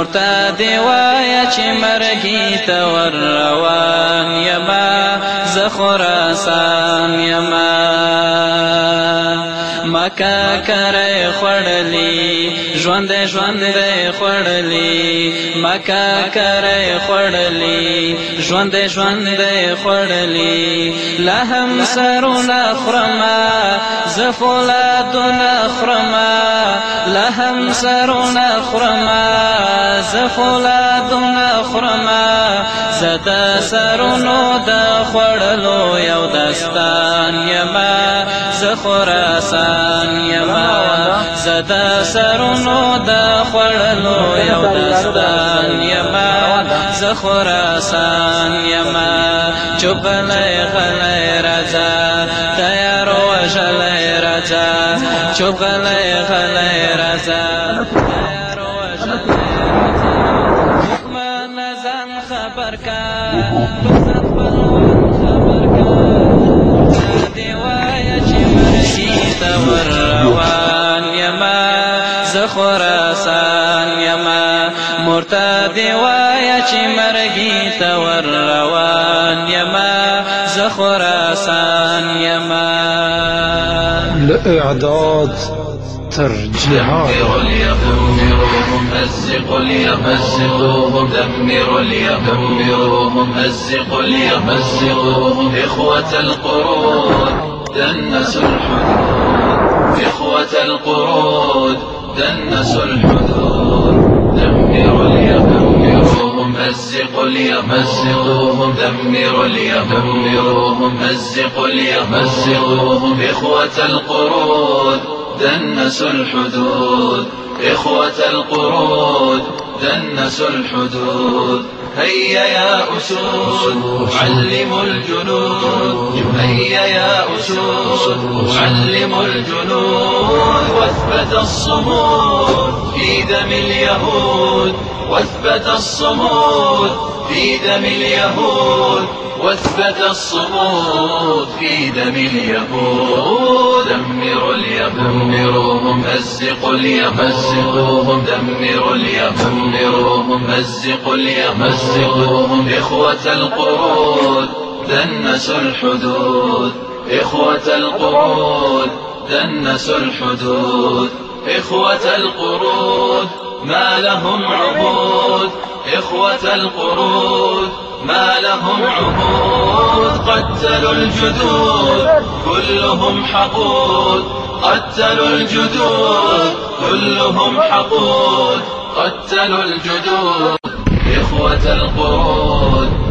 مور ته دی وای چې مرګی ته ور روان یما زخراسان یما مکا کرے خړلی ژوند ژوند خړلی مکا کرے خړلی ژوند ژوند خړلی لهم سرنا خرما زفولاد نخرما لهم سرنا خرما زفولاد نخرما زدا سرونو د خړلو یو دستان یما زخراسان یما زدا سرونو د خړلو یو دستان یما زخراسان یما چوبلې غلې رضا تیار وشلې رضا چوبلې غلې رضا تیار وشلې رضا خبر کا مرتد وایا چې مرګي تور روان یما زخراسان یما لإعداد ترجيحات دمروا ليدمروهم مزقوا ليمزقوهم دمروا ليدمروهم مزقوا ليمزقوهم إخوة القرود دنسوا الحدود إخوة القرود دنسوا الحدود دمروا مزقوا ليمزقوهم دمروا ليدمروهم. مزقوا ليمزقوهم إخوة القرود دنسوا الحدود إخوة القرود دنسوا الحدود هيا يا أسود علموا الجنود. هيا يا أسود علموا الجنود. واثبت الصمود. في دم اليهود واثبت الصمود في دم اليهود واثبت الصمود في دم اليهود. دمروا اليدمروهم مزقوا ليمزقوهم دمروا ليدمروهم مزقوا ليمزقوهم إخوة القرود دنسوا الحدود. إخوة القرود دنسوا الحدود. إخوة القرود ما لهم عهود إخوة القرود ما لهم عهود قتلوا الجدود كلهم حقود. قتلوا الجدود كلهم حقود. قتلوا الجدود. إخوة القرود